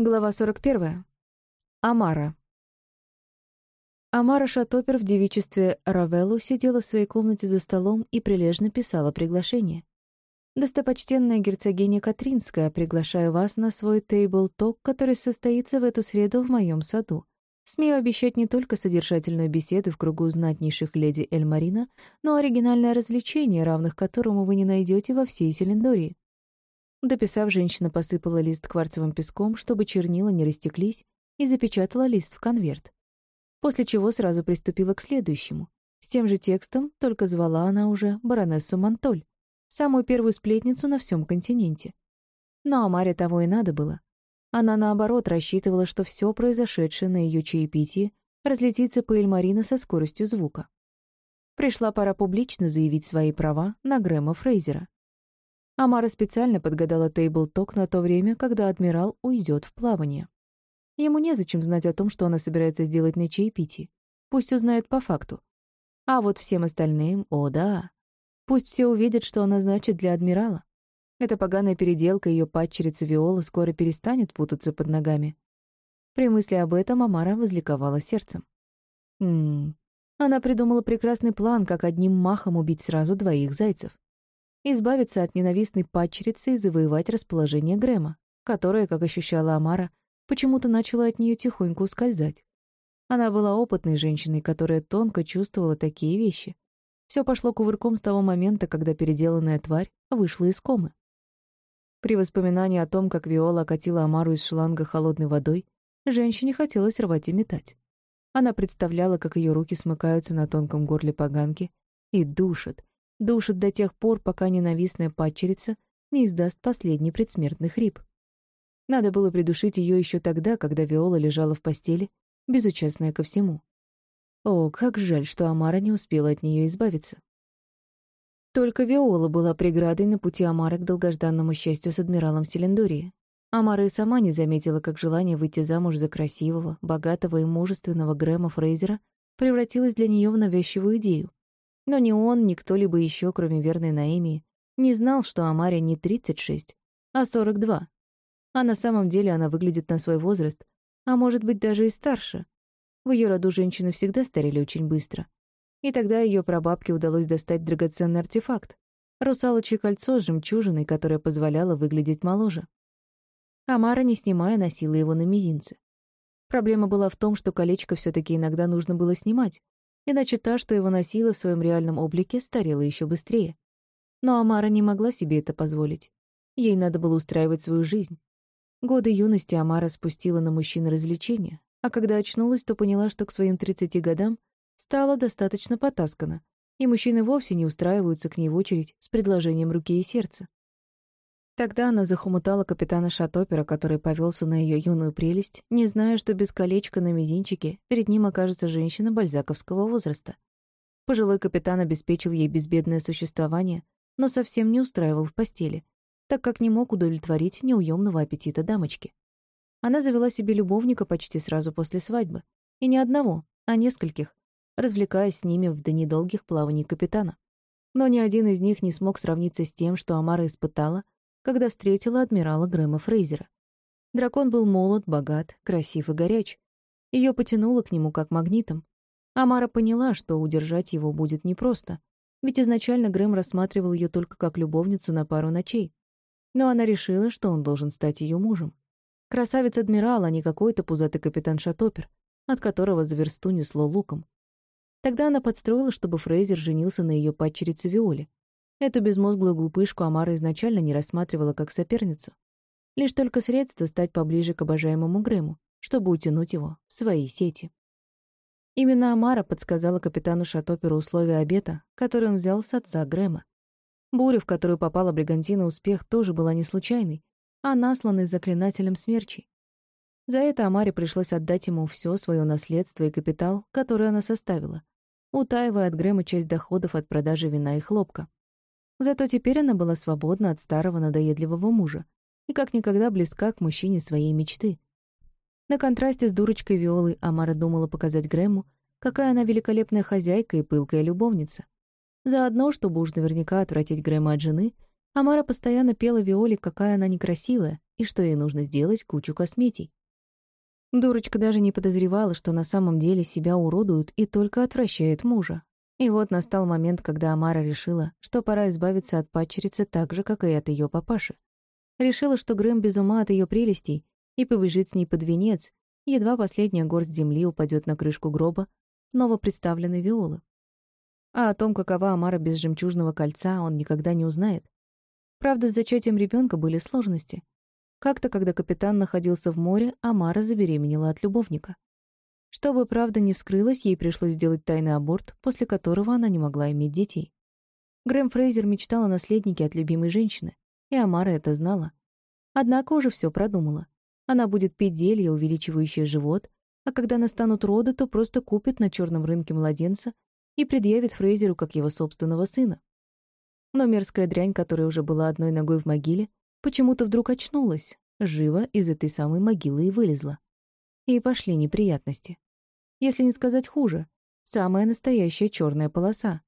Глава 41. Амара. Амара Шатопер в девичестве Равеллу сидела в своей комнате за столом и прилежно писала приглашение. «Достопочтенная герцогиня Катринская, приглашаю вас на свой тейбл-ток, который состоится в эту среду в моем саду. Смею обещать не только содержательную беседу в кругу знатнейших леди Эльмарина, но оригинальное развлечение, равных которому вы не найдете во всей Селендории. Дописав, женщина посыпала лист кварцевым песком, чтобы чернила не растеклись, и запечатала лист в конверт. После чего сразу приступила к следующему. С тем же текстом, только звала она уже баронессу Монтоль, самую первую сплетницу на всем континенте. Но Амаре того и надо было. Она, наоборот, рассчитывала, что все произошедшее на ее чаепитии разлетится по Эльмарина со скоростью звука. Пришла пора публично заявить свои права на Грэма Фрейзера. Амара специально подгадала тейбл-ток на то время, когда адмирал уйдет в плавание. Ему незачем знать о том, что она собирается сделать на чаепитии. Пусть узнает по факту. А вот всем остальным, о да. Пусть все увидят, что она значит для адмирала. Эта поганая переделка ее падчерицы Виолы скоро перестанет путаться под ногами. При мысли об этом Амара возликовала сердцем. Ммм, она придумала прекрасный план, как одним махом убить сразу двоих зайцев избавиться от ненавистной падчерицы и завоевать расположение Грэма, которое, как ощущала Амара, почему-то начало от нее тихонько ускользать. Она была опытной женщиной, которая тонко чувствовала такие вещи. Все пошло кувырком с того момента, когда переделанная тварь вышла из комы. При воспоминании о том, как Виола окатила Амару из шланга холодной водой, женщине хотелось рвать и метать. Она представляла, как ее руки смыкаются на тонком горле поганки и душат, Душит до тех пор, пока ненавистная падчерица не издаст последний предсмертный хрип. Надо было придушить ее еще тогда, когда Виола лежала в постели, безучастная ко всему. О, как жаль, что Амара не успела от нее избавиться. Только Виола была преградой на пути Амары к долгожданному счастью с адмиралом Селендории. Амара и сама не заметила, как желание выйти замуж за красивого, богатого и мужественного Грэма Фрейзера превратилось для нее в навязчивую идею. Но ни он, ни кто-либо еще, кроме верной Наэмии, не знал, что Амаре не 36, а 42. А на самом деле она выглядит на свой возраст, а может быть даже и старше. В ее роду женщины всегда старели очень быстро. И тогда ее прабабке удалось достать драгоценный артефакт — русалочье кольцо с жемчужиной, которое позволяло выглядеть моложе. Амара, не снимая, носила его на мизинце. Проблема была в том, что колечко все таки иногда нужно было снимать, иначе та, что его носила в своем реальном облике, старела еще быстрее. Но Амара не могла себе это позволить. Ей надо было устраивать свою жизнь. Годы юности Амара спустила на мужчин развлечения, а когда очнулась, то поняла, что к своим 30 годам стала достаточно потаскана, и мужчины вовсе не устраиваются к ней в очередь с предложением руки и сердца. Тогда она захомутала капитана Шатопера, который повелся на ее юную прелесть, не зная, что без колечка на мизинчике перед ним окажется женщина бальзаковского возраста. Пожилой капитан обеспечил ей безбедное существование, но совсем не устраивал в постели, так как не мог удовлетворить неуемного аппетита дамочки. Она завела себе любовника почти сразу после свадьбы. И не одного, а нескольких, развлекаясь с ними в дни долгих плаваний капитана. Но ни один из них не смог сравниться с тем, что Амара испытала — когда встретила адмирала Грэма Фрейзера. Дракон был молод, богат, красив и горяч. Ее потянуло к нему как магнитом. Амара поняла, что удержать его будет непросто, ведь изначально Грэм рассматривал ее только как любовницу на пару ночей. Но она решила, что он должен стать ее мужем. Красавец-адмирал, а не какой-то пузатый капитан Шатопер, от которого за версту несло луком. Тогда она подстроила, чтобы Фрейзер женился на ее падчерице Виоле. Эту безмозглую глупышку Амара изначально не рассматривала как соперницу. Лишь только средство стать поближе к обожаемому Грэму, чтобы утянуть его в свои сети. Именно Амара подсказала капитану Шатоперу условия обета, который он взял с отца Грэма. Буря, в которую попала Бригантина Успех, тоже была не случайной, а насланной заклинателем смерчей. За это Амаре пришлось отдать ему все свое наследство и капитал, который она составила, утаивая от Грэма часть доходов от продажи вина и хлопка. Зато теперь она была свободна от старого надоедливого мужа и как никогда близка к мужчине своей мечты. На контрасте с дурочкой Виолой Амара думала показать Грэму, какая она великолепная хозяйка и пылкая любовница. Заодно, чтобы уж наверняка отвратить Грэма от жены, Амара постоянно пела Виоле, какая она некрасивая, и что ей нужно сделать кучу косметий. Дурочка даже не подозревала, что на самом деле себя уродуют и только отвращает мужа. И вот настал момент, когда Амара решила, что пора избавиться от падчерицы так же, как и от ее папаши. Решила, что Грэм без ума от ее прелестей и побежит с ней под венец, едва последняя горсть земли упадет на крышку гроба новопредставленной Виолы. А о том, какова Амара без жемчужного кольца, он никогда не узнает. Правда, с зачатием ребенка были сложности. Как-то, когда капитан находился в море, Амара забеременела от любовника. Чтобы правда не вскрылась, ей пришлось сделать тайный аборт, после которого она не могла иметь детей. Грэм Фрейзер мечтал о наследнике от любимой женщины, и Амара это знала. Однако уже все продумала. Она будет пить зелье, увеличивающее живот, а когда настанут роды, то просто купит на черном рынке младенца и предъявит Фрейзеру как его собственного сына. Но мерзкая дрянь, которая уже была одной ногой в могиле, почему-то вдруг очнулась, живо из этой самой могилы и вылезла. И пошли неприятности. Если не сказать хуже, самая настоящая черная полоса.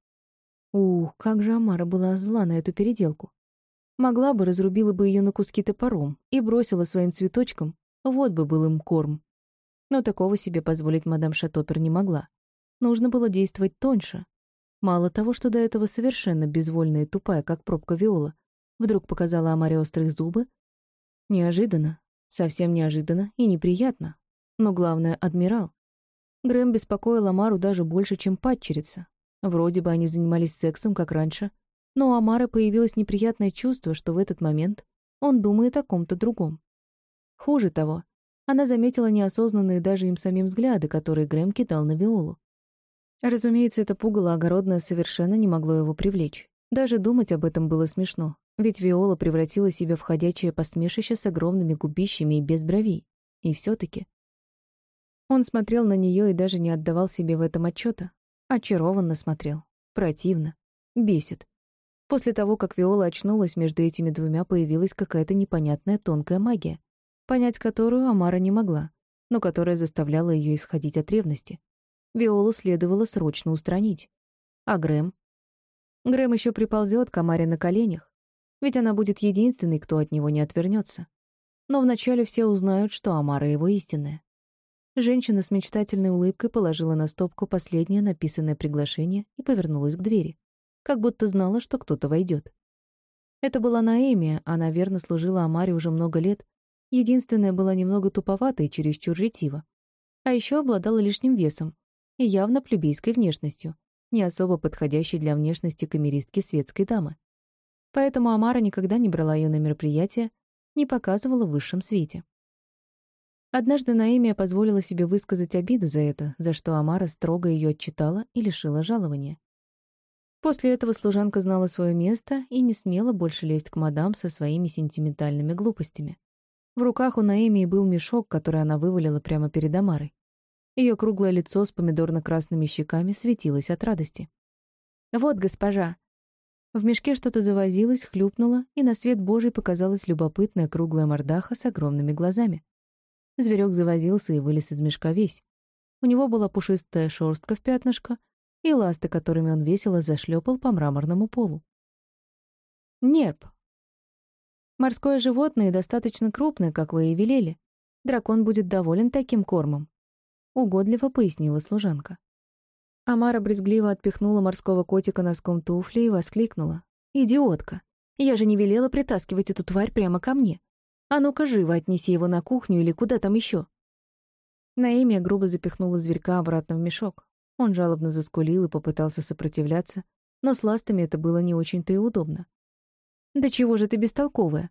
Ух, как же Амара была зла на эту переделку. Могла бы, разрубила бы ее на куски топором и бросила своим цветочкам, вот бы был им корм. Но такого себе позволить мадам Шатопер не могла. Нужно было действовать тоньше. Мало того, что до этого совершенно безвольная и тупая, как пробка Виола, вдруг показала Амаре острые зубы. Неожиданно, совсем неожиданно и неприятно. Но главное — адмирал. Грэм беспокоил Амару даже больше, чем падчерица. Вроде бы они занимались сексом, как раньше, но у Амары появилось неприятное чувство, что в этот момент он думает о ком-то другом. Хуже того, она заметила неосознанные даже им самим взгляды, которые Грэм кидал на Виолу. Разумеется, это пугало огородное совершенно не могло его привлечь. Даже думать об этом было смешно, ведь Виола превратила себя в ходячее посмешище с огромными губищами и без бровей. И все таки Он смотрел на нее и даже не отдавал себе в этом отчета. Очарованно смотрел. Противно. Бесит. После того, как Виола очнулась, между этими двумя появилась какая-то непонятная тонкая магия понять которую Амара не могла, но которая заставляла ее исходить от ревности. Виолу следовало срочно устранить. А Грэм? Грэм еще приползет к Амаре на коленях, ведь она будет единственной, кто от него не отвернется. Но вначале все узнают, что Амара его истинная. Женщина с мечтательной улыбкой положила на стопку последнее написанное приглашение и повернулась к двери, как будто знала, что кто-то войдет. Это была Наэмия, она верно служила Амаре уже много лет Единственная была немного туповата и чересчур ретива. А еще обладала лишним весом и явно плебейской внешностью, не особо подходящей для внешности камеристки светской дамы. Поэтому Амара никогда не брала ее на мероприятия, не показывала в высшем свете. Однажды Наимия позволила себе высказать обиду за это, за что Амара строго ее отчитала и лишила жалования. После этого служанка знала свое место и не смела больше лезть к мадам со своими сентиментальными глупостями. В руках у Наэмии был мешок, который она вывалила прямо перед Амарой. Ее круглое лицо с помидорно-красными щеками светилось от радости. «Вот, госпожа!» В мешке что-то завозилось, хлюпнуло, и на свет Божий показалась любопытная круглая мордаха с огромными глазами. Зверек завозился и вылез из мешка весь. У него была пушистая шерстка в пятнышко и ласты, которыми он весело зашлепал по мраморному полу. «Нерп», Морское животное достаточно крупное, как вы и велели. Дракон будет доволен таким кормом. Угодливо пояснила служанка. Амара брезгливо отпихнула морского котика носком туфли и воскликнула. «Идиотка! Я же не велела притаскивать эту тварь прямо ко мне. А ну-ка живо отнеси его на кухню или куда там еще. Наимия грубо запихнула зверька обратно в мешок. Он жалобно заскулил и попытался сопротивляться, но с ластами это было не очень-то и удобно. «Да чего же ты бестолковая?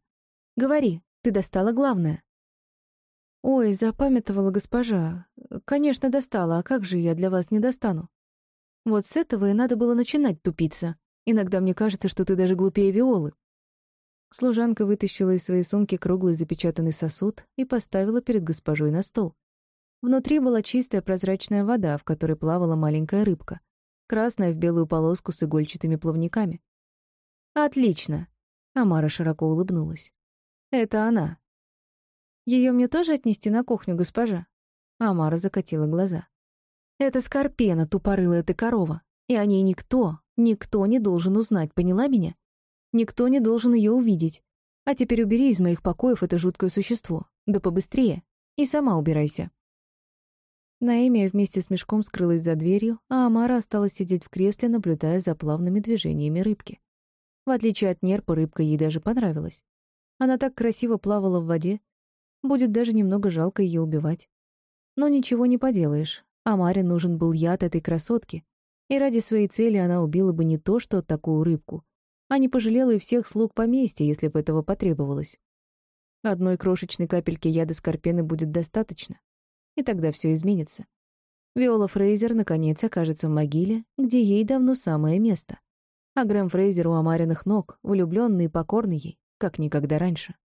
Говори, ты достала главное». «Ой, запамятовала госпожа. Конечно, достала, а как же я для вас не достану?» «Вот с этого и надо было начинать тупиться. Иногда мне кажется, что ты даже глупее Виолы». Служанка вытащила из своей сумки круглый запечатанный сосуд и поставила перед госпожой на стол. Внутри была чистая прозрачная вода, в которой плавала маленькая рыбка, красная в белую полоску с игольчатыми плавниками. «Отлично!» Амара широко улыбнулась. «Это она». Ее мне тоже отнести на кухню, госпожа?» Амара закатила глаза. «Это Скорпена, тупорылая ты корова, и о ней никто, никто не должен узнать, поняла меня? Никто не должен ее увидеть. А теперь убери из моих покоев это жуткое существо. Да побыстрее. И сама убирайся». Наэмия вместе с мешком скрылась за дверью, а Амара осталась сидеть в кресле, наблюдая за плавными движениями рыбки. В отличие от нерпа, рыбка ей даже понравилась. Она так красиво плавала в воде, будет даже немного жалко ее убивать. Но ничего не поделаешь, Амаре нужен был яд этой красотки, и ради своей цели она убила бы не то, что такую рыбку, а не пожалела и всех слуг поместья, если бы этого потребовалось. Одной крошечной капельки яда Скорпены будет достаточно и тогда все изменится. Виола Фрейзер наконец окажется в могиле, где ей давно самое место. А Грэм Фрейзер у Амариных ног, влюбленный и покорный ей, как никогда раньше.